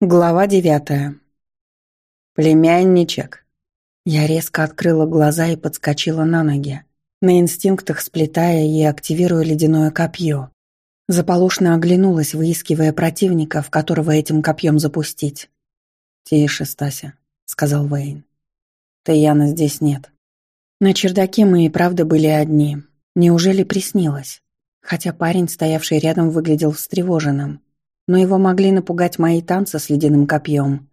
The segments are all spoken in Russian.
Глава девятая. Племянничек. Я резко открыла глаза и подскочила на ноги, на инстинктах сплетая и активируя ледяное копье. Заполошно оглянулась, выискивая противника, в которого этим копьем запустить. «Тише, Стася», — сказал Вейн. «Таяна здесь нет». На чердаке мы и правда были одни. Неужели приснилось? Хотя парень, стоявший рядом, выглядел встревоженным но его могли напугать мои танцы с ледяным копьем.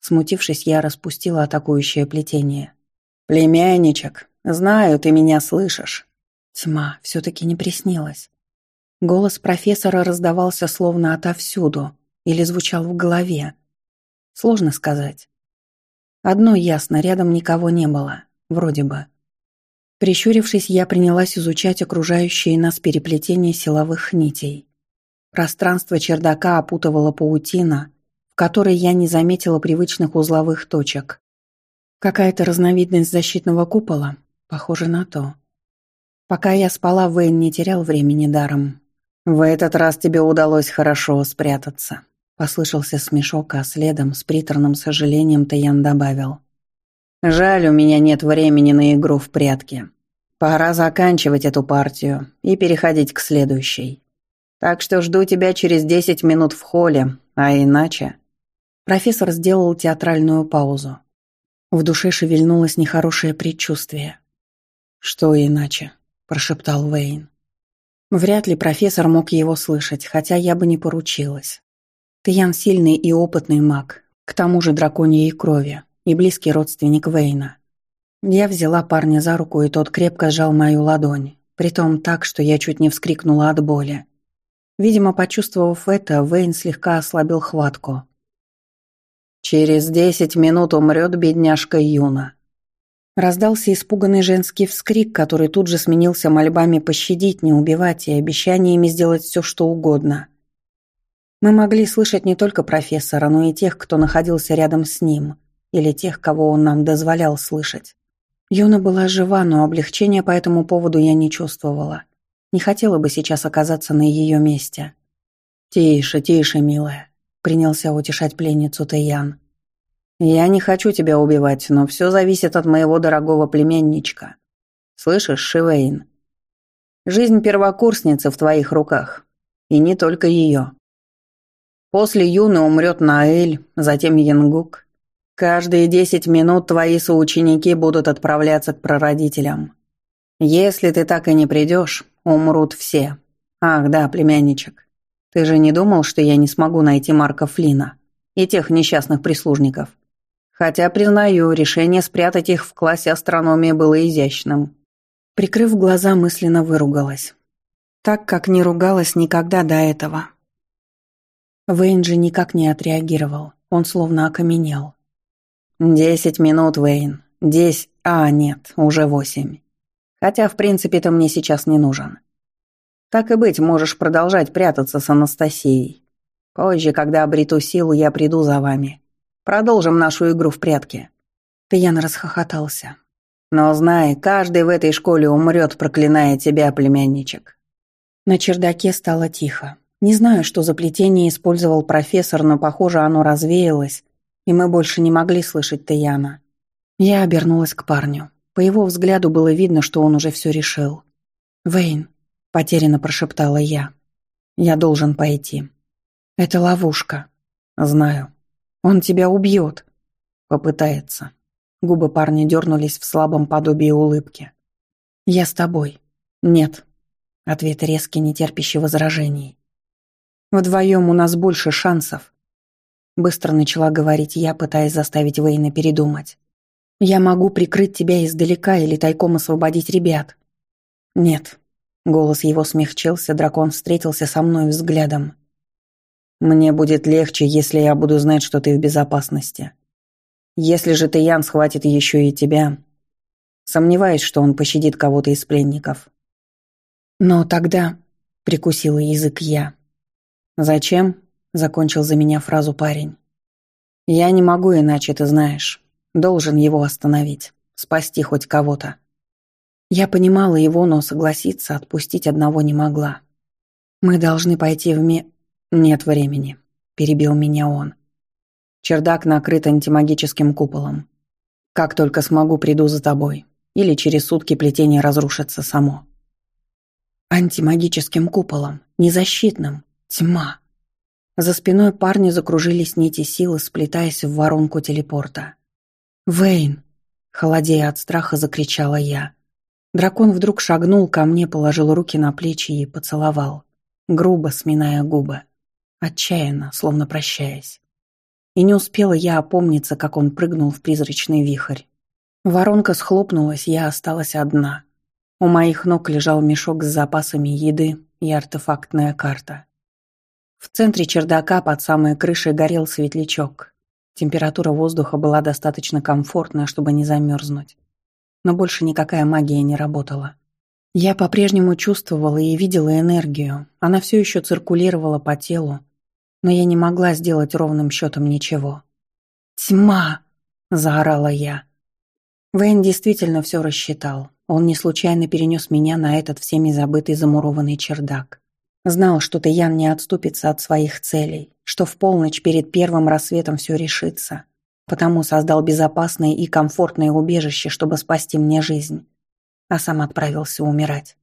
Смутившись, я распустила атакующее плетение. «Племянничек, знаю, ты меня слышишь». Тьма все-таки не приснилась. Голос профессора раздавался словно отовсюду или звучал в голове. Сложно сказать. Одно ясно, рядом никого не было, вроде бы. Прищурившись, я принялась изучать окружающие нас переплетения силовых нитей. Пространство чердака опутывала паутина, в которой я не заметила привычных узловых точек. Какая-то разновидность защитного купола? Похоже на то. Пока я спала, Вейн не терял времени даром. «В этот раз тебе удалось хорошо спрятаться», — послышался смешок, а следом с приторным сожалением Таян добавил. «Жаль, у меня нет времени на игру в прятки. Пора заканчивать эту партию и переходить к следующей». Так что жду тебя через десять минут в холле, а иначе...» Профессор сделал театральную паузу. В душе шевельнулось нехорошее предчувствие. «Что иначе?» – прошептал Вейн. Вряд ли профессор мог его слышать, хотя я бы не поручилась. Тиян сильный и опытный маг, к тому же драконьей крови, и близкий родственник Вейна. Я взяла парня за руку, и тот крепко сжал мою ладонь, притом так, что я чуть не вскрикнула от боли. Видимо, почувствовав это, Вейн слегка ослабил хватку. «Через десять минут умрет бедняжка Юна». Раздался испуганный женский вскрик, который тут же сменился мольбами пощадить, не убивать и обещаниями сделать все, что угодно. Мы могли слышать не только профессора, но и тех, кто находился рядом с ним, или тех, кого он нам дозволял слышать. Юна была жива, но облегчения по этому поводу я не чувствовала. Не хотела бы сейчас оказаться на ее месте. «Тише, тише, милая», — принялся утешать пленницу Таян. «Я не хочу тебя убивать, но все зависит от моего дорогого племянничка. Слышишь, Шивейн? Жизнь первокурсницы в твоих руках. И не только ее. После Юны умрет Наэль, затем Янгук. Каждые десять минут твои соученики будут отправляться к прародителям. Если ты так и не придешь, Умрут все. Ах, да, племянничек. Ты же не думал, что я не смогу найти Марка Флина и тех несчастных прислужников? Хотя, признаю, решение спрятать их в классе астрономии было изящным. Прикрыв глаза, мысленно выругалась. Так, как не ругалась никогда до этого. Вейн же никак не отреагировал. Он словно окаменел. «Десять минут, Вейн. Десять... А, нет, уже восемь. Хотя, в принципе, ты мне сейчас не нужен. Так и быть, можешь продолжать прятаться с Анастасией. Позже, когда обрету силу, я приду за вами. Продолжим нашу игру в прятки». Таян расхохотался. «Но знай, каждый в этой школе умрет, проклиная тебя, племянничек». На чердаке стало тихо. Не знаю, что за плетение использовал профессор, но, похоже, оно развеялось, и мы больше не могли слышать Таяна. Я обернулась к парню. По его взгляду было видно, что он уже все решил. «Вейн», — потерянно прошептала я, — «я должен пойти». «Это ловушка». «Знаю. Он тебя убьет». «Попытается». Губы парня дернулись в слабом подобии улыбки. «Я с тобой». «Нет». Ответ резкий, нетерпящий возражений. «Вдвоем у нас больше шансов». Быстро начала говорить я, пытаясь заставить Вейна передумать. Я могу прикрыть тебя издалека или тайком освободить ребят. Нет. Голос его смягчился, дракон встретился со мной взглядом. Мне будет легче, если я буду знать, что ты в безопасности. Если же Таян схватит еще и тебя, сомневаюсь, что он пощадит кого-то из пленников. Но тогда, прикусила язык я. Зачем? Закончил за меня фразу парень. Я не могу иначе, ты знаешь. Должен его остановить, спасти хоть кого-то. Я понимала его, но согласиться, отпустить одного не могла. «Мы должны пойти в ме...» «Нет времени», — перебил меня он. Чердак накрыт антимагическим куполом. Как только смогу, приду за тобой. Или через сутки плетение разрушится само. Антимагическим куполом, незащитным. Тьма. За спиной парня закружились нити силы, сплетаясь в воронку телепорта. «Вейн!» — холодея от страха, закричала я. Дракон вдруг шагнул ко мне, положил руки на плечи и поцеловал, грубо сминая губы, отчаянно, словно прощаясь. И не успела я опомниться, как он прыгнул в призрачный вихрь. Воронка схлопнулась, я осталась одна. У моих ног лежал мешок с запасами еды и артефактная карта. В центре чердака под самой крышей горел светлячок. Температура воздуха была достаточно комфортная, чтобы не замерзнуть. Но больше никакая магия не работала. Я по-прежнему чувствовала и видела энергию. Она все еще циркулировала по телу, но я не могла сделать ровным счетом ничего. «Тьма!» – заорала я. Вейн действительно все рассчитал. Он не случайно перенес меня на этот всеми забытый замурованный чердак. Знал, что Таян не отступится от своих целей, что в полночь перед первым рассветом все решится. Потому создал безопасное и комфортное убежище, чтобы спасти мне жизнь. А сам отправился умирать.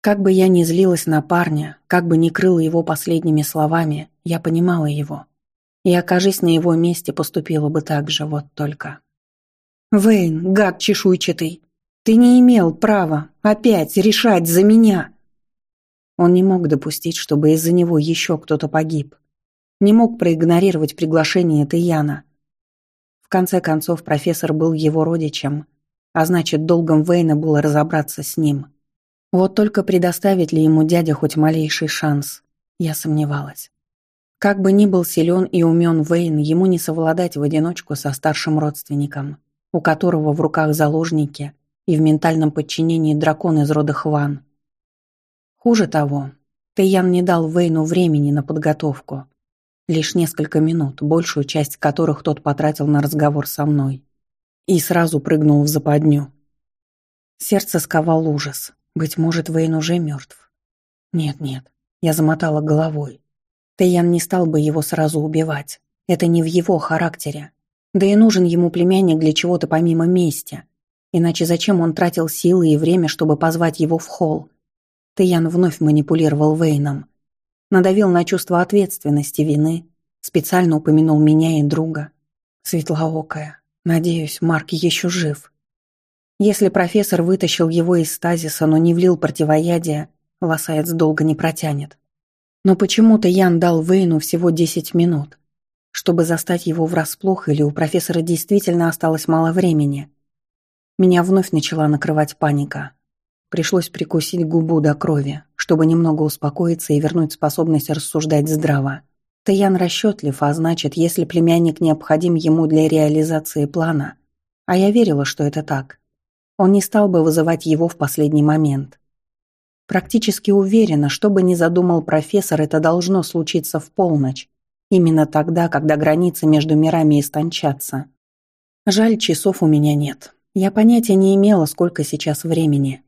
Как бы я ни злилась на парня, как бы ни крыла его последними словами, я понимала его. И, окажись на его месте, поступила бы так же, вот только. «Вейн, гад чешуйчатый, ты не имел права опять решать за меня!» Он не мог допустить, чтобы из-за него еще кто-то погиб. Не мог проигнорировать приглашение Таяна. В конце концов, профессор был его родичем, а значит, долгом Вейна было разобраться с ним. Вот только предоставит ли ему дядя хоть малейший шанс, я сомневалась. Как бы ни был силен и умен Вейн, ему не совладать в одиночку со старшим родственником, у которого в руках заложники и в ментальном подчинении дракон из рода Хван. Хуже того, Тэйян не дал Вейну времени на подготовку. Лишь несколько минут, большую часть которых тот потратил на разговор со мной. И сразу прыгнул в западню. Сердце сковал ужас. Быть может, Вейн уже мертв. Нет-нет, я замотала головой. Тэйян не стал бы его сразу убивать. Это не в его характере. Да и нужен ему племянник для чего-то помимо мести. Иначе зачем он тратил силы и время, чтобы позвать его в холл? Тэйян вновь манипулировал Вейном. Надавил на чувство ответственности, вины. Специально упомянул меня и друга. Светлоокая. Надеюсь, Марк еще жив. Если профессор вытащил его из стазиса, но не влил противоядие, лосаец долго не протянет. Но почему-то Ян дал Вейну всего 10 минут, чтобы застать его врасплох, или у профессора действительно осталось мало времени. Меня вновь начала накрывать паника. Пришлось прикусить губу до крови, чтобы немного успокоиться и вернуть способность рассуждать здраво. Таян расчетлив, а значит, если племянник необходим ему для реализации плана, а я верила, что это так, он не стал бы вызывать его в последний момент. Практически уверена, что бы ни задумал профессор, это должно случиться в полночь, именно тогда, когда границы между мирами истончатся. Жаль, часов у меня нет. Я понятия не имела, сколько сейчас времени.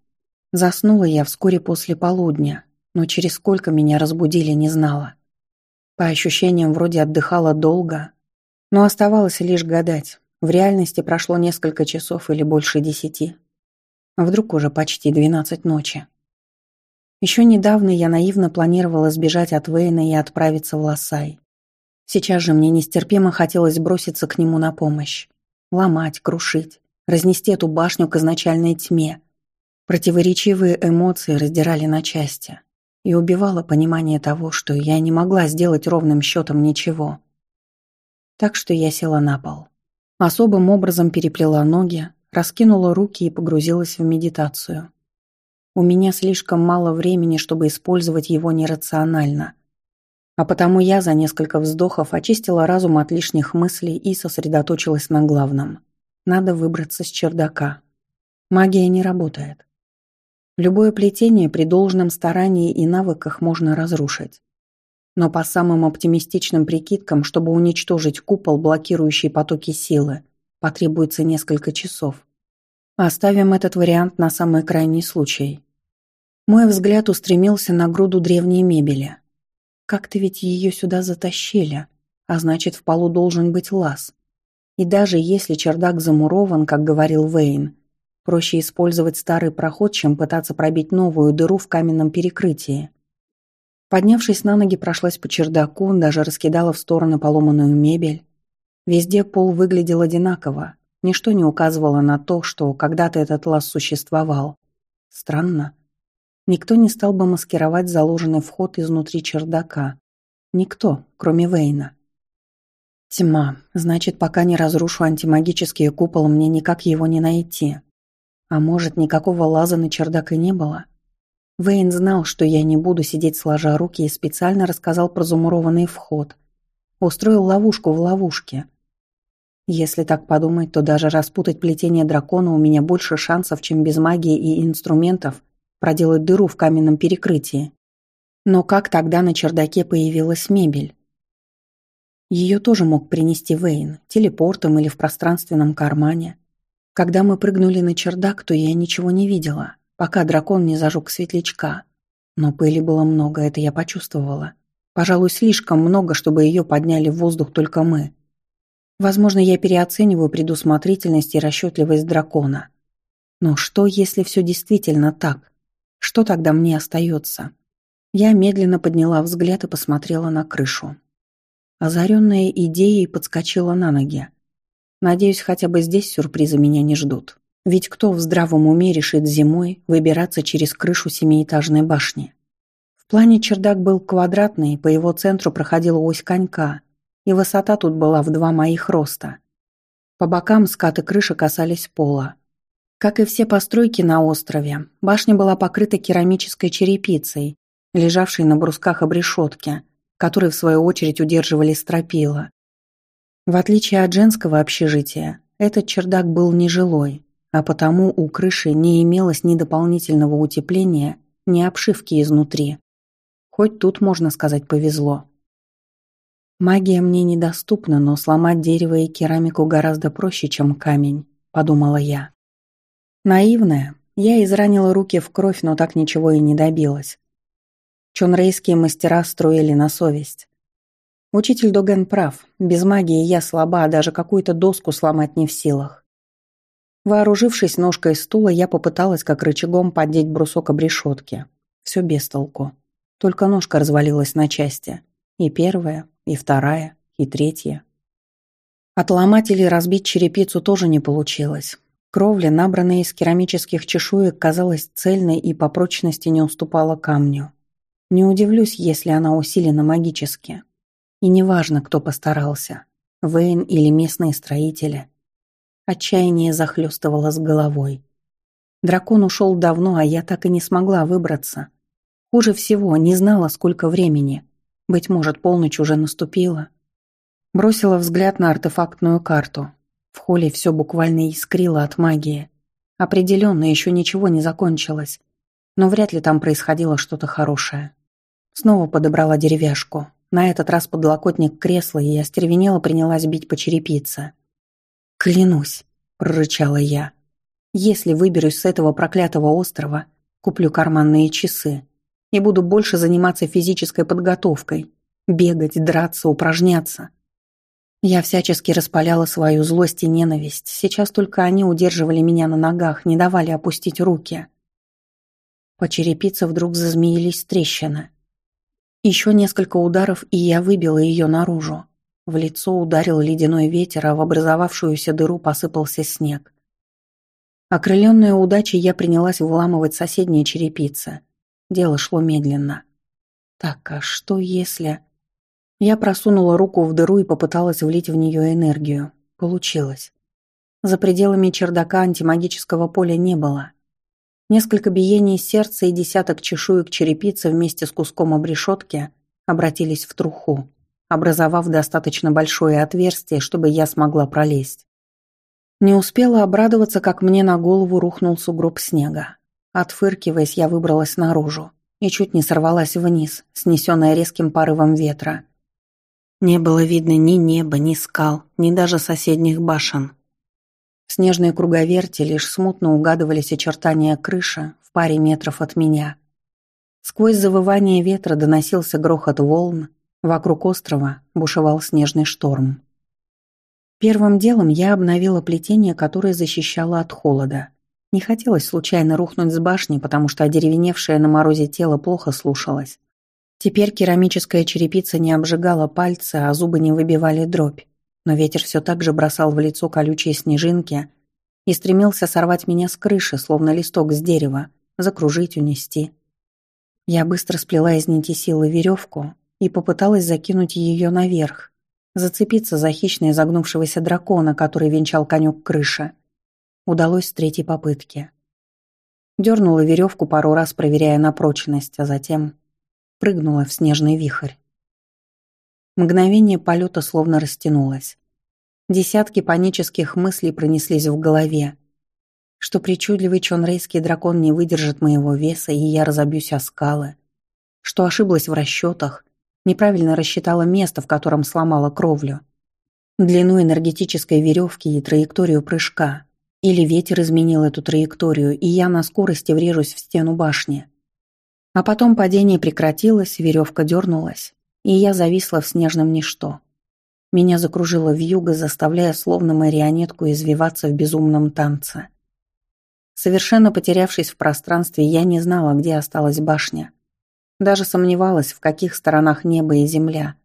Заснула я вскоре после полудня, но через сколько меня разбудили, не знала. По ощущениям, вроде отдыхала долго, но оставалось лишь гадать, в реальности прошло несколько часов или больше десяти. Вдруг уже почти двенадцать ночи. Еще недавно я наивно планировала сбежать от Вейна и отправиться в Лассай. Сейчас же мне нестерпимо хотелось броситься к нему на помощь. Ломать, крушить, разнести эту башню к изначальной тьме. Противоречивые эмоции раздирали на части и убивало понимание того, что я не могла сделать ровным счетом ничего. Так что я села на пол. Особым образом переплела ноги, раскинула руки и погрузилась в медитацию. У меня слишком мало времени, чтобы использовать его нерационально. А потому я за несколько вздохов очистила разум от лишних мыслей и сосредоточилась на главном. Надо выбраться с чердака. Магия не работает. Любое плетение при должном старании и навыках можно разрушить. Но по самым оптимистичным прикидкам, чтобы уничтожить купол, блокирующий потоки силы, потребуется несколько часов. Оставим этот вариант на самый крайний случай. Мой взгляд устремился на груду древней мебели. Как-то ведь ее сюда затащили, а значит, в полу должен быть лаз. И даже если чердак замурован, как говорил Вейн, проще использовать старый проход, чем пытаться пробить новую дыру в каменном перекрытии. Поднявшись на ноги, прошлась по чердаку, даже раскидала в стороны поломанную мебель. Везде пол выглядел одинаково, ничто не указывало на то, что когда-то этот лаз существовал. Странно. Никто не стал бы маскировать заложенный вход изнутри чердака. Никто, кроме Вейна. Тьма. Значит, пока не разрушу антимагический купол, мне никак его не найти. А может, никакого лаза на чердак и не было? Вейн знал, что я не буду сидеть сложа руки и специально рассказал про замурованный вход. Устроил ловушку в ловушке. Если так подумать, то даже распутать плетение дракона у меня больше шансов, чем без магии и инструментов проделать дыру в каменном перекрытии. Но как тогда на чердаке появилась мебель? Ее тоже мог принести Вейн, телепортом или в пространственном кармане. Когда мы прыгнули на чердак, то я ничего не видела, пока дракон не зажег светлячка. Но пыли было много, это я почувствовала. Пожалуй, слишком много, чтобы ее подняли в воздух только мы. Возможно, я переоцениваю предусмотрительность и расчетливость дракона. Но что, если все действительно так? Что тогда мне остается? Я медленно подняла взгляд и посмотрела на крышу. Озаренная идеей подскочила на ноги. Надеюсь, хотя бы здесь сюрпризы меня не ждут. Ведь кто в здравом уме решит зимой выбираться через крышу семиэтажной башни? В плане чердак был квадратный, по его центру проходила ось конька, и высота тут была в два моих роста. По бокам скаты крыши касались пола, как и все постройки на острове, башня была покрыта керамической черепицей, лежавшей на брусках обрешетки, которые в свою очередь удерживали стропила. В отличие от женского общежития, этот чердак был нежилой, а потому у крыши не имелось ни дополнительного утепления, ни обшивки изнутри. Хоть тут, можно сказать, повезло. Магия мне недоступна, но сломать дерево и керамику гораздо проще, чем камень, подумала я. Наивная, я изранила руки в кровь, но так ничего и не добилась. Чонрейские мастера строили на совесть. Учитель Доген прав, без магии я слаба, а даже какую-то доску сломать не в силах. Вооружившись ножкой стула, я попыталась как рычагом поддеть брусок об решетке. Все без толку. Только ножка развалилась на части. И первая, и вторая, и третья. Отломать или разбить черепицу тоже не получилось. Кровля, набранная из керамических чешуек, казалась цельной и по прочности не уступала камню. Не удивлюсь, если она усилена магически. И неважно, кто постарался, Вейн или местные строители. Отчаяние захлестывало с головой. Дракон ушел давно, а я так и не смогла выбраться. Хуже всего, не знала, сколько времени. Быть может, полночь уже наступила. Бросила взгляд на артефактную карту. В холле все буквально искрило от магии. Определенно, еще ничего не закончилось. Но вряд ли там происходило что-то хорошее. Снова подобрала деревяшку. На этот раз подлокотник кресла, и я стервенела принялась бить по черепице. «Клянусь», — прорычала я. «Если выберусь с этого проклятого острова, куплю карманные часы и буду больше заниматься физической подготовкой, бегать, драться, упражняться. Я всячески распаляла свою злость и ненависть. Сейчас только они удерживали меня на ногах, не давали опустить руки. По черепице вдруг зазмеились трещины. Еще несколько ударов, и я выбила ее наружу. В лицо ударил ледяной ветер, а в образовавшуюся дыру посыпался снег. Окрыленная удачей, я принялась вламывать соседние черепицы. Дело шло медленно. Так, а что если... Я просунула руку в дыру и попыталась влить в нее энергию. Получилось. За пределами чердака антимагического поля не было. Несколько биений сердца и десяток чешуек черепицы вместе с куском обрешетки обратились в труху, образовав достаточно большое отверстие, чтобы я смогла пролезть. Не успела обрадоваться, как мне на голову рухнул сугроб снега. Отфыркиваясь, я выбралась наружу и чуть не сорвалась вниз, снесенная резким порывом ветра. Не было видно ни неба, ни скал, ни даже соседних башен. В снежной круговерти лишь смутно угадывались очертания крыши в паре метров от меня. Сквозь завывание ветра доносился грохот волн, Вокруг острова бушевал снежный шторм. Первым делом я обновила плетение, которое защищало от холода. Не хотелось случайно рухнуть с башни, потому что одеревеневшее на морозе тело плохо слушалось. Теперь керамическая черепица не обжигала пальцы, а зубы не выбивали дробь. Но ветер все так же бросал в лицо колючие снежинки и стремился сорвать меня с крыши, словно листок с дерева, закружить, унести. Я быстро сплела из нити силы веревку и попыталась закинуть ее наверх, зацепиться за хищно изогнувшегося дракона, который венчал конек крыши. Удалось с третьей попытки. Дернула веревку пару раз, проверяя на прочность, а затем прыгнула в снежный вихрь. Мгновение полета словно растянулось. Десятки панических мыслей пронеслись в голове. Что причудливый чонрейский дракон не выдержит моего веса, и я разобьюсь о скалы. Что ошиблась в расчетах, неправильно рассчитала место, в котором сломала кровлю. Длину энергетической веревки и траекторию прыжка. Или ветер изменил эту траекторию, и я на скорости врежусь в стену башни. А потом падение прекратилось, веревка дернулась, и я зависла в снежном ничто. Меня закружило вьюга, заставляя словно марионетку извиваться в безумном танце. Совершенно потерявшись в пространстве, я не знала, где осталась башня. Даже сомневалась, в каких сторонах небо и земля.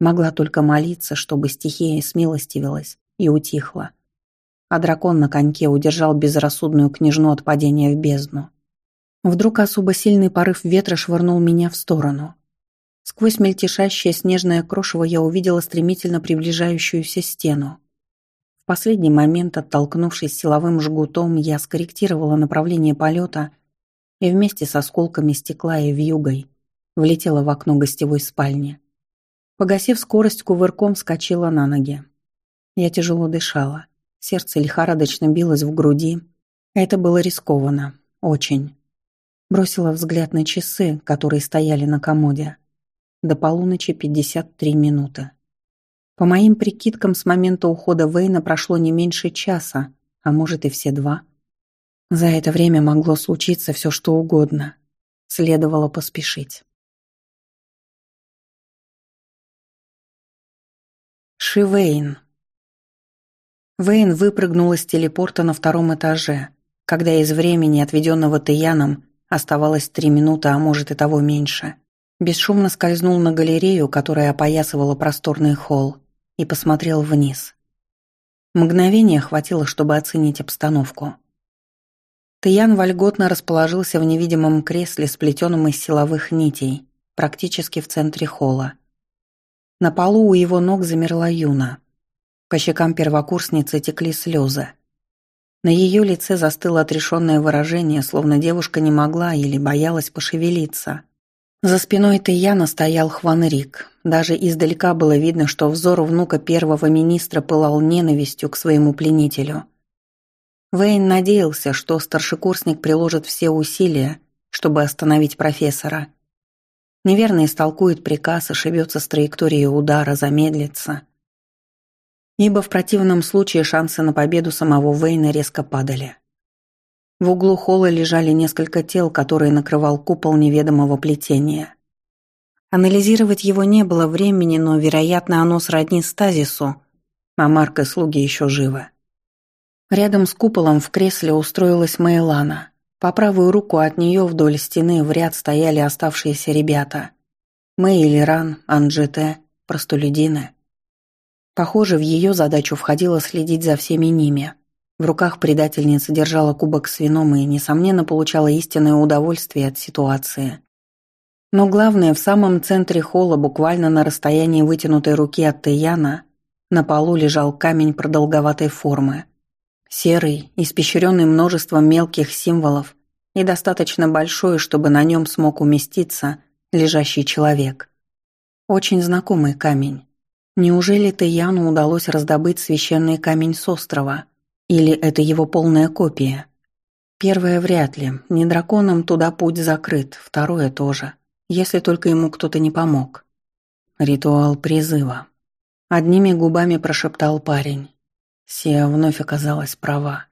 Могла только молиться, чтобы стихия смилостивилась и утихла. А дракон на коньке удержал безрассудную княжну от падения в бездну. Вдруг особо сильный порыв ветра швырнул меня в сторону. Сквозь мельтешащее снежное крошево я увидела стремительно приближающуюся стену. В последний момент, оттолкнувшись силовым жгутом, я скорректировала направление полета и вместе с осколками стекла и вьюгой влетела в окно гостевой спальни. Погасив скорость, кувырком вскочила на ноги. Я тяжело дышала. Сердце лихорадочно билось в груди. Это было рискованно. Очень. Бросила взгляд на часы, которые стояли на комоде. До полуночи 53 минуты. По моим прикидкам, с момента ухода Вейна прошло не меньше часа, а может и все два. За это время могло случиться все, что угодно. Следовало поспешить. Ши Вейн. Вейн выпрыгнул из телепорта на втором этаже, когда из времени, отведенного Таяном, оставалось три минуты, а может и того меньше. Бесшумно скользнул на галерею, которая опоясывала просторный холл, и посмотрел вниз. Мгновение хватило, чтобы оценить обстановку. Таян вольготно расположился в невидимом кресле, сплетенном из силовых нитей, практически в центре холла. На полу у его ног замерла Юна. По щекам первокурсницы текли слезы. На ее лице застыло отрешенное выражение, словно девушка не могла или боялась пошевелиться – за спиной Таяна стоял Хван Рик. Даже издалека было видно, что взор внука первого министра пылал ненавистью к своему пленителю. Вейн надеялся, что старшекурсник приложит все усилия, чтобы остановить профессора. Неверно истолкует приказ, ошибется с траекторией удара, замедлится. Ибо в противном случае шансы на победу самого Вейна резко падали. В углу холла лежали несколько тел, которые накрывал купол неведомого плетения. Анализировать его не было времени, но, вероятно, оно сродни стазису, а Марк и слуги еще живы. Рядом с куполом в кресле устроилась Мейлана. По правую руку от нее вдоль стены в ряд стояли оставшиеся ребята. Мэй Лиран, Анджите, простолюдины. Похоже, в ее задачу входило следить за всеми ними – в руках предательница держала кубок с вином и, несомненно, получала истинное удовольствие от ситуации. Но главное, в самом центре холла, буквально на расстоянии вытянутой руки от Таяна, на полу лежал камень продолговатой формы. Серый, испещренный множеством мелких символов и достаточно большой, чтобы на нем смог уместиться лежащий человек. Очень знакомый камень. Неужели Таяну удалось раздобыть священный камень с острова – или это его полная копия? Первое вряд ли. Не драконом туда путь закрыт, второе тоже. Если только ему кто-то не помог. Ритуал призыва. Одними губами прошептал парень. Сия вновь оказалась права.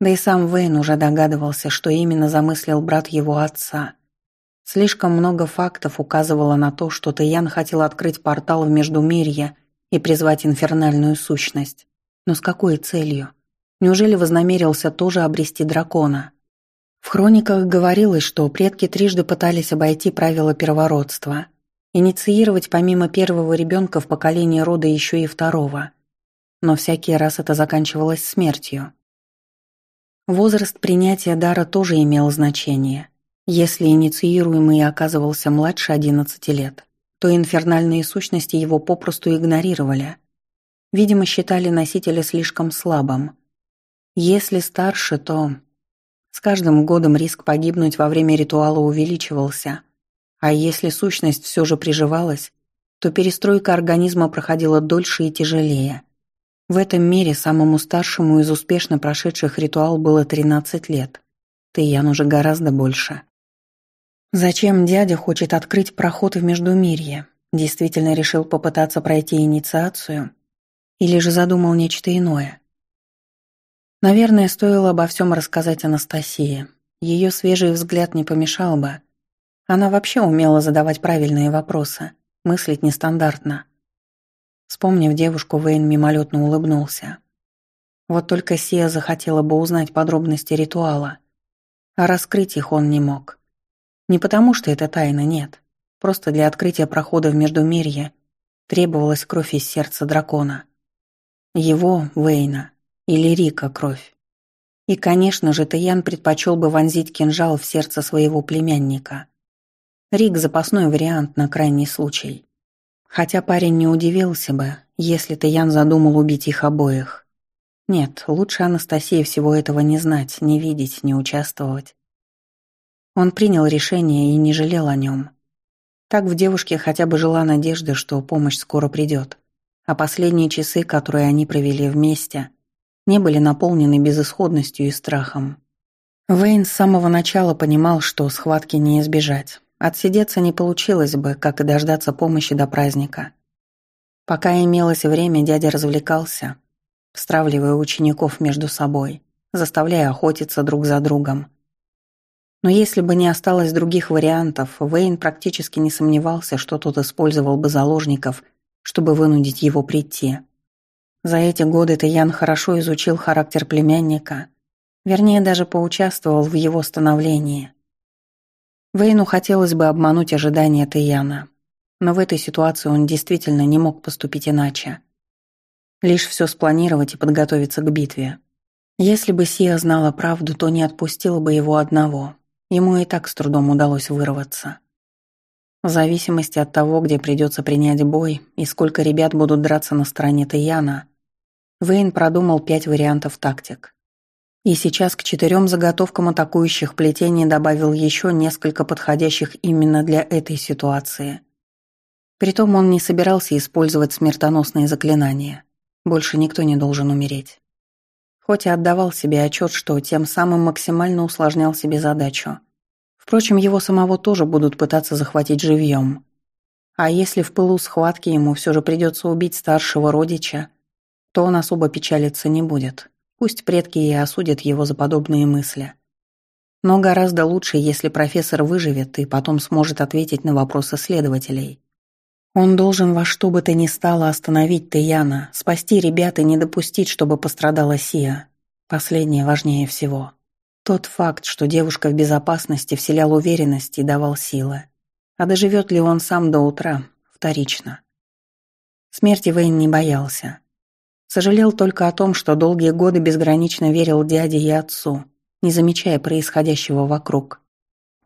Да и сам Вейн уже догадывался, что именно замыслил брат его отца. Слишком много фактов указывало на то, что Таян хотел открыть портал в Междумирье и призвать инфернальную сущность. Но с какой целью? Неужели вознамерился тоже обрести дракона? В хрониках говорилось, что предки трижды пытались обойти правила первородства, инициировать помимо первого ребенка в поколении рода еще и второго. Но всякий раз это заканчивалось смертью. Возраст принятия дара тоже имел значение. Если инициируемый оказывался младше 11 лет, то инфернальные сущности его попросту игнорировали. Видимо, считали носителя слишком слабым. Если старше, то... С каждым годом риск погибнуть во время ритуала увеличивался. А если сущность все же приживалась, то перестройка организма проходила дольше и тяжелее. В этом мире самому старшему из успешно прошедших ритуал было 13 лет. Таян уже гораздо больше. Зачем дядя хочет открыть проход в Междумирье? Действительно решил попытаться пройти инициацию? Или же задумал нечто иное? Наверное, стоило обо всем рассказать Анастасии. Ее свежий взгляд не помешал бы. Она вообще умела задавать правильные вопросы, мыслить нестандартно. Вспомнив девушку, Вейн мимолетно улыбнулся. Вот только Сия захотела бы узнать подробности ритуала, а раскрыть их он не мог. Не потому, что это тайна, нет. Просто для открытия прохода в Междумирье требовалась кровь из сердца дракона. Его, Вейна, или Рика кровь. И, конечно же, Таян предпочел бы вонзить кинжал в сердце своего племянника. Рик – запасной вариант на крайний случай. Хотя парень не удивился бы, если Таян задумал убить их обоих. Нет, лучше Анастасии всего этого не знать, не видеть, не участвовать. Он принял решение и не жалел о нем. Так в девушке хотя бы жила надежда, что помощь скоро придет. А последние часы, которые они провели вместе, не были наполнены безысходностью и страхом. Вейн с самого начала понимал, что схватки не избежать. Отсидеться не получилось бы, как и дождаться помощи до праздника. Пока имелось время, дядя развлекался, стравливая учеников между собой, заставляя охотиться друг за другом – но если бы не осталось других вариантов, Вейн практически не сомневался, что тот использовал бы заложников, чтобы вынудить его прийти. За эти годы Таян хорошо изучил характер племянника, вернее, даже поучаствовал в его становлении. Вейну хотелось бы обмануть ожидания Таяна, но в этой ситуации он действительно не мог поступить иначе. Лишь все спланировать и подготовиться к битве. Если бы Сия знала правду, то не отпустила бы его одного, Ему и так с трудом удалось вырваться. В зависимости от того, где придется принять бой и сколько ребят будут драться на стороне Таяна, Вейн продумал пять вариантов тактик. И сейчас к четырем заготовкам атакующих плетений добавил еще несколько подходящих именно для этой ситуации. Притом он не собирался использовать смертоносные заклинания. Больше никто не должен умереть хоть и отдавал себе отчет, что тем самым максимально усложнял себе задачу. Впрочем, его самого тоже будут пытаться захватить живьем. А если в пылу схватки ему все же придется убить старшего родича, то он особо печалиться не будет. Пусть предки и осудят его за подобные мысли. Но гораздо лучше, если профессор выживет и потом сможет ответить на вопросы следователей. Он должен во что бы то ни стало остановить Таяна, спасти ребят и не допустить, чтобы пострадала Сия. Последнее важнее всего. Тот факт, что девушка в безопасности, вселял уверенность и давал силы. А доживет ли он сам до утра, вторично. Смерти Вейн не боялся. Сожалел только о том, что долгие годы безгранично верил дяде и отцу, не замечая происходящего вокруг.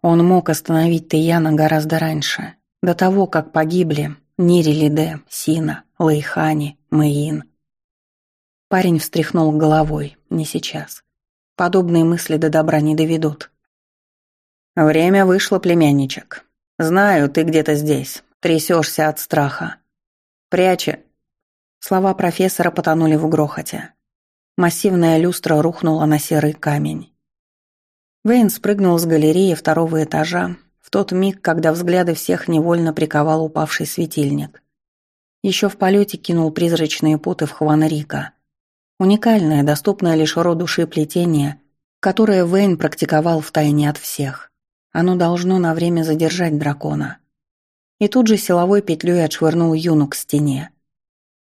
Он мог остановить Таяна гораздо раньше, до того, как погибли Нирилиде, Сина, Лейхани, Мэйин. Парень встряхнул головой, не сейчас. Подобные мысли до добра не доведут. «Время вышло, племянничек. Знаю, ты где-то здесь, трясешься от страха. Пряча...» Слова профессора потонули в грохоте. Массивная люстра рухнула на серый камень. Вейн спрыгнул с галереи второго этажа, в тот миг, когда взгляды всех невольно приковал упавший светильник. Еще в полете кинул призрачные путы в Хванрика. Уникальное, доступное лишь роду плетение, которое Вейн практиковал втайне от всех. Оно должно на время задержать дракона. И тут же силовой петлей отшвырнул Юну к стене.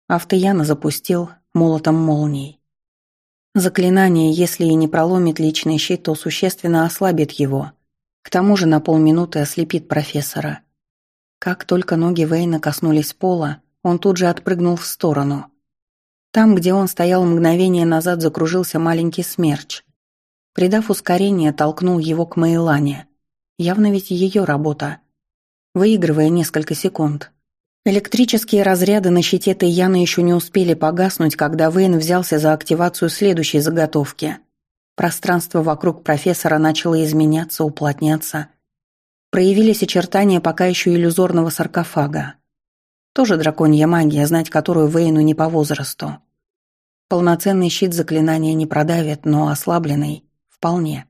Автояна запустил молотом молний. Заклинание, если и не проломит личный щит, то существенно ослабит его. К тому же на полминуты ослепит профессора. Как только ноги Вейна коснулись пола, он тут же отпрыгнул в сторону. Там, где он стоял мгновение назад, закружился маленький смерч. Придав ускорение, толкнул его к Мейлане. Явно ведь ее работа. Выигрывая несколько секунд. Электрические разряды на щите Таяна еще не успели погаснуть, когда Вейн взялся за активацию следующей заготовки. Пространство вокруг профессора начало изменяться, уплотняться. Проявились очертания пока еще иллюзорного саркофага. Тоже драконья магия, знать которую Вейну не по возрасту. Полноценный щит заклинания не продавит, но ослабленный – вполне.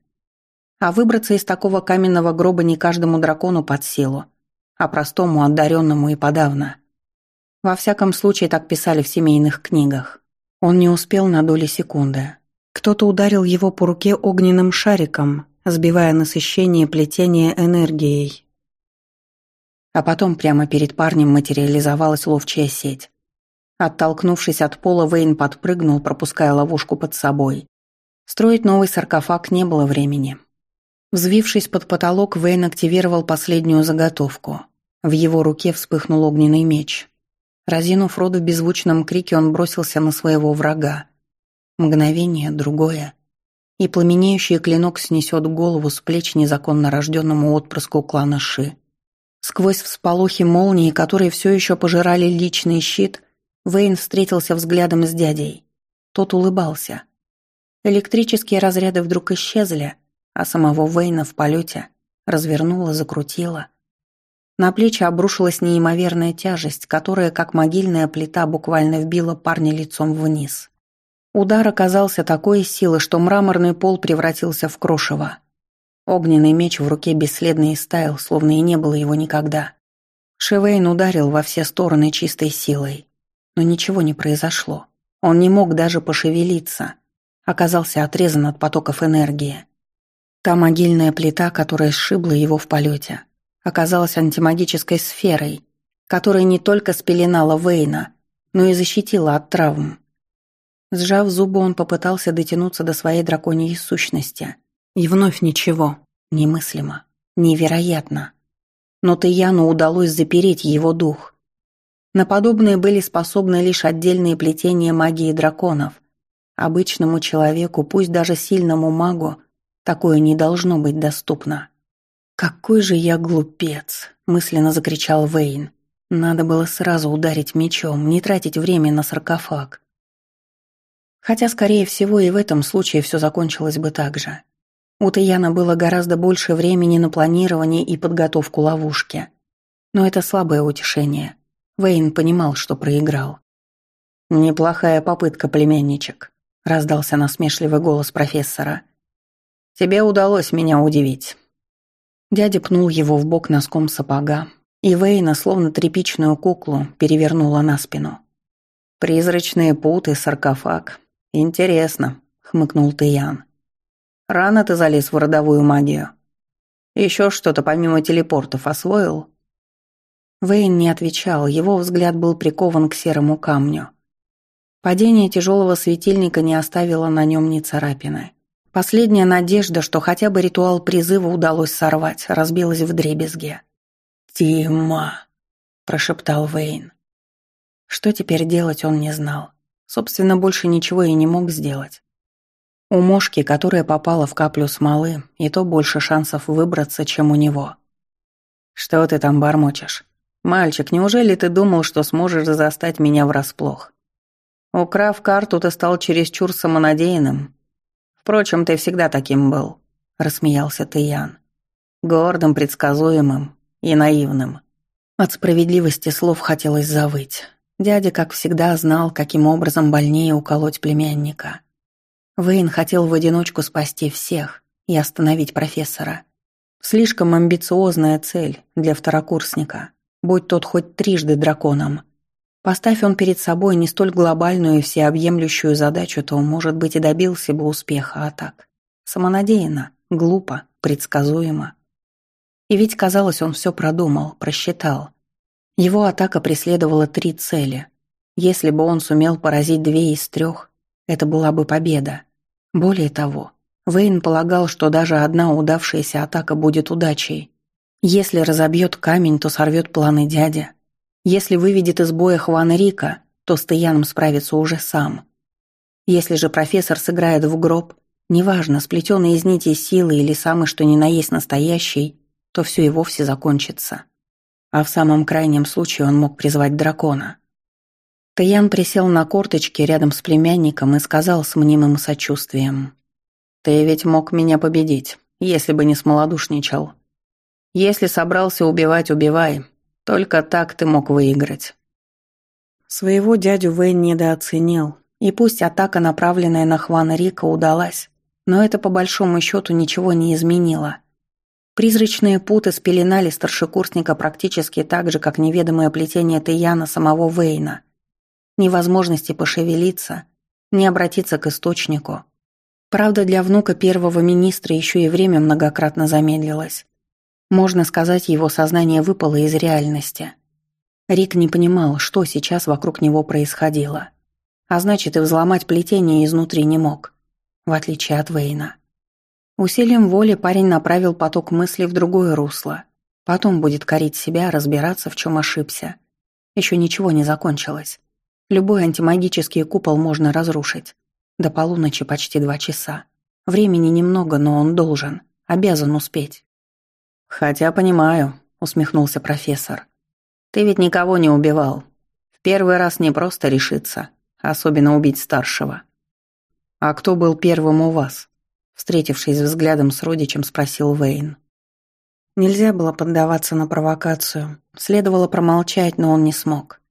А выбраться из такого каменного гроба не каждому дракону под силу, а простому, одаренному и подавно. Во всяком случае, так писали в семейных книгах. Он не успел на доли секунды. Кто-то ударил его по руке огненным шариком, сбивая насыщение плетения энергией. А потом прямо перед парнем материализовалась ловчая сеть. Оттолкнувшись от пола, Вейн подпрыгнул, пропуская ловушку под собой. Строить новый саркофаг не было времени. Взвившись под потолок, Вейн активировал последнюю заготовку. В его руке вспыхнул огненный меч. Разинув роду в беззвучном крике, он бросился на своего врага. Мгновение, другое. И пламенеющий клинок снесет голову с плеч незаконно рожденному отпрыску клана Ши. Сквозь всполохи молнии, которые все еще пожирали личный щит, Вейн встретился взглядом с дядей. Тот улыбался. Электрические разряды вдруг исчезли, а самого Вейна в полете развернуло, закрутило. На плечи обрушилась неимоверная тяжесть, которая, как могильная плита, буквально вбила парня лицом вниз. Удар оказался такой силы, что мраморный пол превратился в крошево. Огненный меч в руке бесследно истаял, словно и не было его никогда. Шевейн ударил во все стороны чистой силой. Но ничего не произошло. Он не мог даже пошевелиться. Оказался отрезан от потоков энергии. Та могильная плита, которая сшибла его в полете, оказалась антимагической сферой, которая не только спеленала Вейна, но и защитила от травм. Сжав зубы, он попытался дотянуться до своей драконьей сущности – и вновь ничего. Немыслимо. Невероятно. Но Таяну удалось запереть его дух. На подобное были способны лишь отдельные плетения магии драконов. Обычному человеку, пусть даже сильному магу, такое не должно быть доступно. «Какой же я глупец!» – мысленно закричал Вейн. «Надо было сразу ударить мечом, не тратить время на саркофаг». Хотя, скорее всего, и в этом случае все закончилось бы так же. У Таяна было гораздо больше времени на планирование и подготовку ловушки. Но это слабое утешение. Вейн понимал, что проиграл. «Неплохая попытка, племянничек», — раздался насмешливый голос профессора. «Тебе удалось меня удивить». Дядя пнул его в бок носком сапога, и Вейна, словно тряпичную куклу, перевернула на спину. «Призрачные путы, саркофаг. Интересно», — хмыкнул Таян. Рано ты залез в родовую магию. Еще что-то помимо телепортов освоил?» Вейн не отвечал, его взгляд был прикован к серому камню. Падение тяжелого светильника не оставило на нем ни царапины. Последняя надежда, что хотя бы ритуал призыва удалось сорвать, разбилась в дребезге. «Тима!» – прошептал Вейн. Что теперь делать, он не знал. Собственно, больше ничего и не мог сделать. У мошки, которая попала в каплю смолы, и то больше шансов выбраться, чем у него. «Что ты там бормочешь? Мальчик, неужели ты думал, что сможешь застать меня врасплох? Украв карту, ты стал чересчур самонадеянным. Впрочем, ты всегда таким был», — рассмеялся Тиян. «Гордым, предсказуемым и наивным». От справедливости слов хотелось завыть. Дядя, как всегда, знал, каким образом больнее уколоть племянника. Вейн хотел в одиночку спасти всех и остановить профессора. Слишком амбициозная цель для второкурсника, будь тот хоть трижды драконом. Поставь он перед собой не столь глобальную и всеобъемлющую задачу, то, может быть, и добился бы успеха, а так. Самонадеянно, глупо, предсказуемо. И ведь, казалось, он все продумал, просчитал. Его атака преследовала три цели. Если бы он сумел поразить две из трех, это была бы победа. Более того, Вейн полагал, что даже одна удавшаяся атака будет удачей. Если разобьет камень, то сорвет планы дядя. Если выведет из боя Хвана Рика, то с Таяном справится уже сам. Если же профессор сыграет в гроб, неважно, сплетенный из нитей силы или самый что ни на есть настоящий, то все и вовсе закончится. А в самом крайнем случае он мог призвать дракона. Таян присел на корточки рядом с племянником и сказал с мнимым сочувствием. «Ты ведь мог меня победить, если бы не смолодушничал. Если собрался убивать, убивай. Только так ты мог выиграть». Своего дядю Вейн недооценил, и пусть атака, направленная на Хвана Рика, удалась, но это по большому счету ничего не изменило. Призрачные путы спеленали старшекурсника практически так же, как неведомое плетение Таяна самого Вейна. Невозможности пошевелиться, не обратиться к источнику. Правда, для внука первого министра еще и время многократно замедлилось. Можно сказать, его сознание выпало из реальности. Рик не понимал, что сейчас вокруг него происходило. А значит, и взломать плетение изнутри не мог, в отличие от Вейна. Усилием воли парень направил поток мыслей в другое русло. Потом будет корить себя, разбираться, в чем ошибся. Еще ничего не закончилось. Любой антимагический купол можно разрушить. До полуночи почти два часа. Времени немного, но он должен, обязан успеть. «Хотя понимаю», — усмехнулся профессор. Ты ведь никого не убивал. В первый раз не просто решиться, особенно убить старшего. А кто был первым у вас? Встретившись взглядом с родичем, спросил Вейн. Нельзя было поддаваться на провокацию. Следовало промолчать, но он не смог.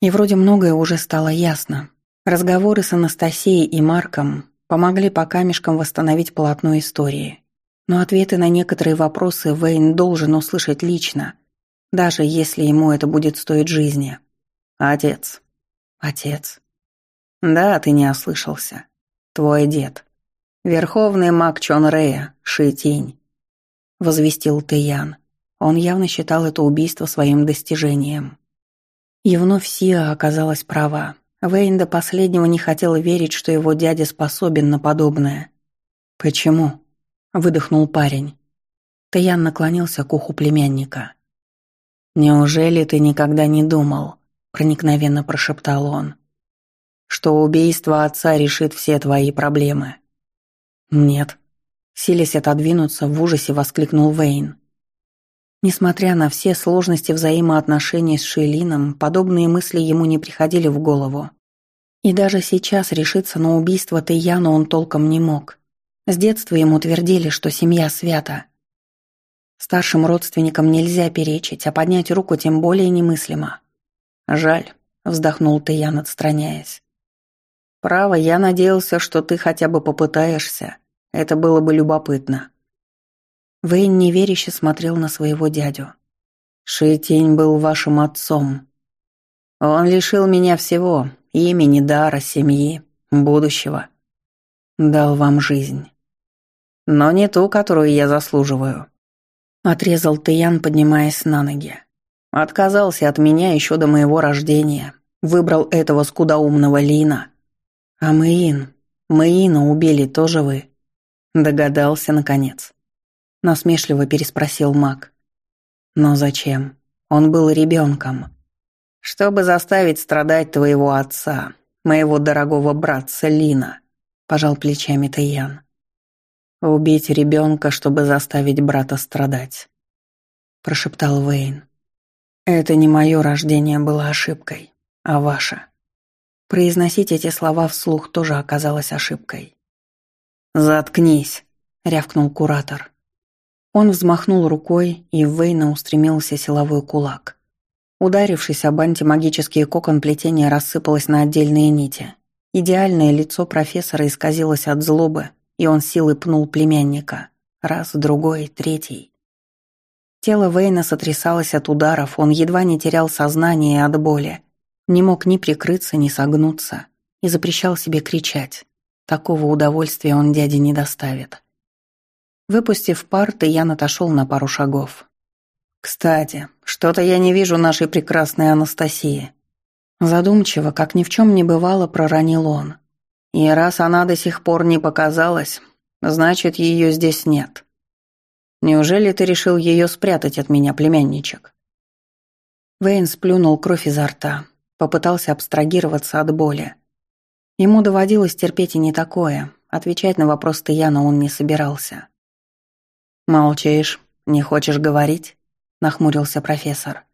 И вроде многое уже стало ясно. Разговоры с Анастасией и Марком помогли по камешкам восстановить полотно истории. Но ответы на некоторые вопросы Вейн должен услышать лично, даже если ему это будет стоить жизни. Отец. Отец. Да, ты не ослышался. Твой дед. Верховный маг Чон Рея, Шитинь. Возвестил Тэян. Он явно считал это убийство своим достижением. И вновь Сиа оказалась права. Вейн до последнего не хотел верить, что его дядя способен на подобное. «Почему?» – выдохнул парень. Таян наклонился к уху племянника. «Неужели ты никогда не думал?» – проникновенно прошептал он. «Что убийство отца решит все твои проблемы?» «Нет». Силясь отодвинуться, в ужасе воскликнул Вейн. Несмотря на все сложности взаимоотношений с Шейлином, подобные мысли ему не приходили в голову. И даже сейчас решиться на убийство Таяна он толком не мог. С детства ему твердили, что семья свята – Старшим родственникам нельзя перечить, а поднять руку тем более немыслимо. «Жаль», — вздохнул Таян, отстраняясь. «Право, я надеялся, что ты хотя бы попытаешься. Это было бы любопытно». Вейн неверяще смотрел на своего дядю. «Шиетень был вашим отцом. Он лишил меня всего — имени, дара, семьи, будущего. Дал вам жизнь. Но не ту, которую я заслуживаю. Отрезал Таян, поднимаясь на ноги. Отказался от меня еще до моего рождения. Выбрал этого скудоумного Лина. А Мэин, Мэина убили тоже вы. Догадался, наконец. Насмешливо переспросил маг. Но зачем? Он был ребенком. Чтобы заставить страдать твоего отца, моего дорогого братца Лина, пожал плечами Таян. «Убить ребенка, чтобы заставить брата страдать», – прошептал Вейн. «Это не мое рождение было ошибкой, а ваше». Произносить эти слова вслух тоже оказалось ошибкой. «Заткнись», — рявкнул куратор. Он взмахнул рукой, и в Вейна устремился силовой кулак. Ударившись об антимагический кокон плетения рассыпалось на отдельные нити. Идеальное лицо профессора исказилось от злобы, и он силой пнул племянника. Раз, другой, третий. Тело Вейна сотрясалось от ударов, он едва не терял сознание от боли. Не мог ни прикрыться, ни согнуться. И запрещал себе кричать. Такого удовольствия он дяде не доставит. Выпустив пар, Ян отошел на пару шагов. Кстати, что-то я не вижу нашей прекрасной Анастасии. Задумчиво, как ни в чем не бывало, проронил он. И раз она до сих пор не показалась, значит, ее здесь нет. Неужели ты решил ее спрятать от меня, племянничек? Вейн сплюнул кровь изо рта, попытался абстрагироваться от боли. Ему доводилось терпеть и не такое, отвечать на вопрос Таяна он не собирался. «Молчишь, не хочешь говорить?» нахмурился профессор.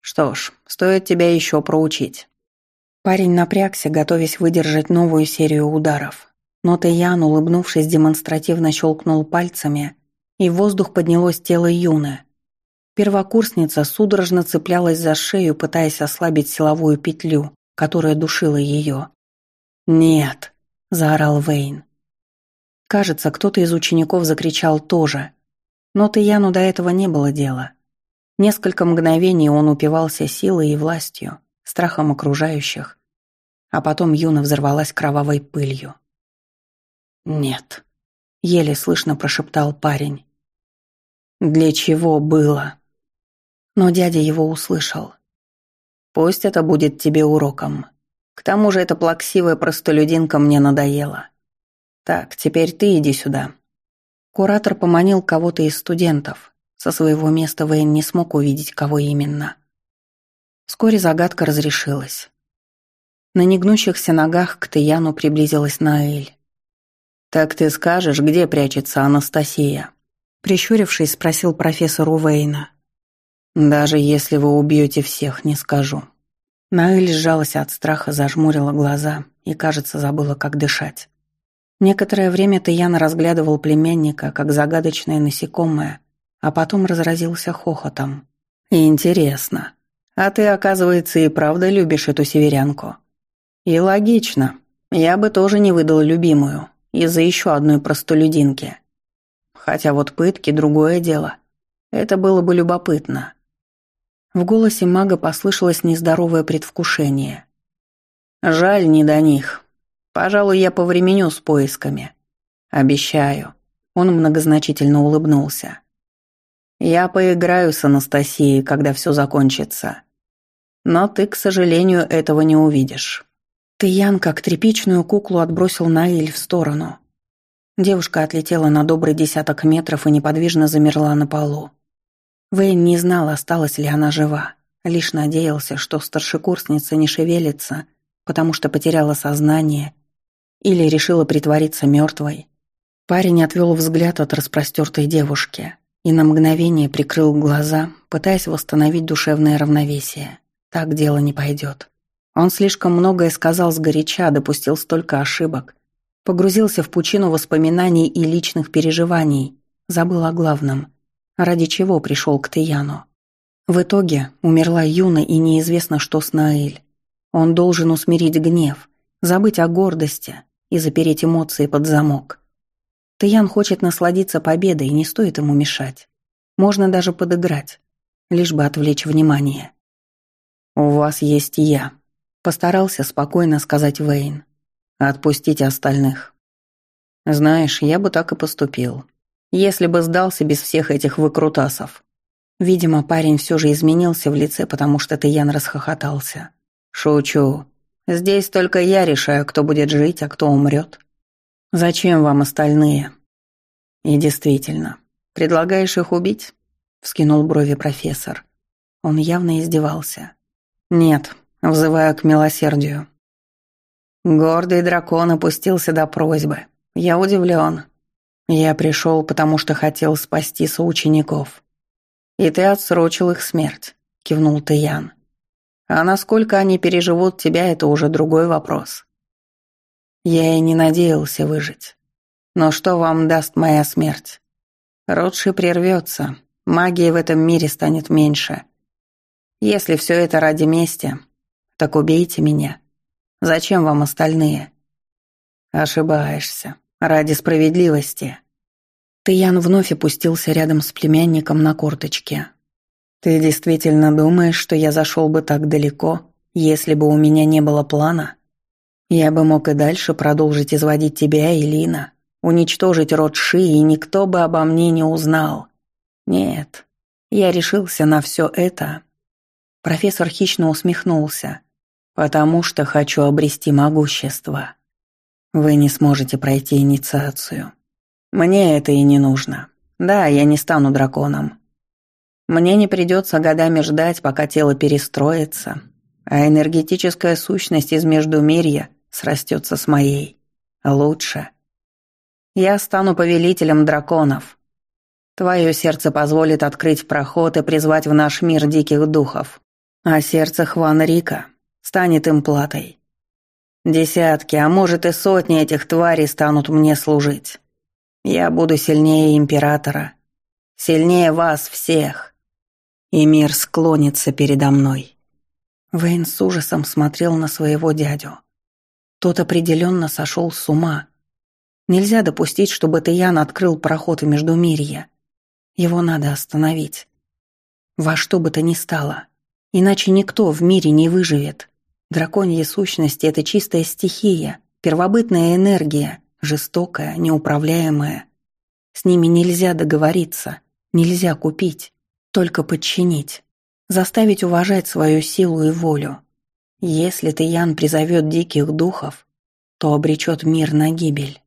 Что ж, стоит тебя еще проучить. Парень напрягся, готовясь выдержать новую серию ударов. Но Тэян, улыбнувшись, демонстративно щелкнул пальцами, и в воздух поднялось тело Юны. Первокурсница судорожно цеплялась за шею, пытаясь ослабить силовую петлю, которая душила ее. «Нет!» – заорал Вейн. Кажется, кто-то из учеников закричал тоже, но Тэяну до этого не было дела. Несколько мгновений он упивался силой и властью, страхом окружающих, а потом Юна взорвалась кровавой пылью. «Нет», — еле слышно прошептал парень. «Для чего было?» Но дядя его услышал. «Пусть это будет тебе уроком. К тому же эта плаксивая простолюдинка мне надоела. Так, теперь ты иди сюда». Куратор поманил кого-то из студентов, со своего места Вейн не смог увидеть, кого именно. Вскоре загадка разрешилась. На негнущихся ногах к Таяну приблизилась Наэль. «Так ты скажешь, где прячется Анастасия?» Прищурившись, спросил профессор Увейна. «Даже если вы убьете всех, не скажу». Наэль сжалась от страха, зажмурила глаза и, кажется, забыла, как дышать. Некоторое время Таян разглядывал племянника, как загадочное насекомое, а потом разразился хохотом. «Интересно. А ты, оказывается, и правда любишь эту северянку?» «И логично. Я бы тоже не выдал любимую из-за еще одной простолюдинки. Хотя вот пытки – другое дело. Это было бы любопытно». В голосе мага послышалось нездоровое предвкушение. «Жаль, не до них. Пожалуй, я повременю с поисками. Обещаю». Он многозначительно улыбнулся. Я поиграю с Анастасией, когда все закончится. Но ты, к сожалению, этого не увидишь. Ты, Ян, как тряпичную куклу отбросил Наиль в сторону. Девушка отлетела на добрый десяток метров и неподвижно замерла на полу. Вейн не знал, осталась ли она жива. Лишь надеялся, что старшекурсница не шевелится, потому что потеряла сознание или решила притвориться мертвой. Парень отвел взгляд от распростертой девушки и на мгновение прикрыл глаза, пытаясь восстановить душевное равновесие. Так дело не пойдет. Он слишком многое сказал сгоряча, допустил столько ошибок, погрузился в пучину воспоминаний и личных переживаний, забыл о главном, ради чего пришел к Тияну. В итоге умерла Юна и неизвестно, что с Наэль. Он должен усмирить гнев, забыть о гордости и запереть эмоции под замок. Таян хочет насладиться победой, и не стоит ему мешать. Можно даже подыграть, лишь бы отвлечь внимание. «У вас есть я», — постарался спокойно сказать Вейн. «Отпустите остальных». «Знаешь, я бы так и поступил, если бы сдался без всех этих выкрутасов». Видимо, парень все же изменился в лице, потому что Таян расхохотался. «Шучу. Здесь только я решаю, кто будет жить, а кто умрет. «Зачем вам остальные?» «И действительно, предлагаешь их убить?» — вскинул брови профессор. Он явно издевался. «Нет, взываю к милосердию». Гордый дракон опустился до просьбы. Я удивлен. Я пришел, потому что хотел спасти соучеников. И ты отсрочил их смерть, кивнул Таян. А насколько они переживут тебя, это уже другой вопрос. Я и не надеялся выжить. Но что вам даст моя смерть? Ротши прервется, магии в этом мире станет меньше. Если все это ради мести, так убейте меня. Зачем вам остальные? Ошибаешься. Ради справедливости. Тыян вновь опустился рядом с племянником на корточке. Ты действительно думаешь, что я зашел бы так далеко, если бы у меня не было плана? Я бы мог и дальше продолжить изводить тебя и Лина, уничтожить род Ши, и никто бы обо мне не узнал. Нет, Я решился на все это. Профессор хищно усмехнулся. Потому что хочу обрести могущество. Вы не сможете пройти инициацию. Мне это и не нужно. Да, я не стану драконом. Мне не придется годами ждать, пока тело перестроится, а энергетическая сущность из Междумирья срастется с моей. Лучше. Я стану повелителем драконов. Твое сердце позволит открыть проход и призвать в наш мир диких духов. А сердце Хван Рика станет им платой. Десятки, а может и сотни этих тварей станут мне служить. Я буду сильнее императора, сильнее вас всех. И мир склонится передо мной. Вейн с ужасом смотрел на своего дядю. Тот определенно сошел с ума. Нельзя допустить, чтобы Таян открыл проход в Междумирье. Его надо остановить. Во что бы то ни стало. Иначе никто в мире не выживет. Драконьи сущности — это чистая стихия, первобытная энергия, жестокая, неуправляемая. С ними нельзя договориться, нельзя купить, только подчинить, заставить уважать свою силу и волю. Если Тиян призовет диких духов, то обречет мир на гибель.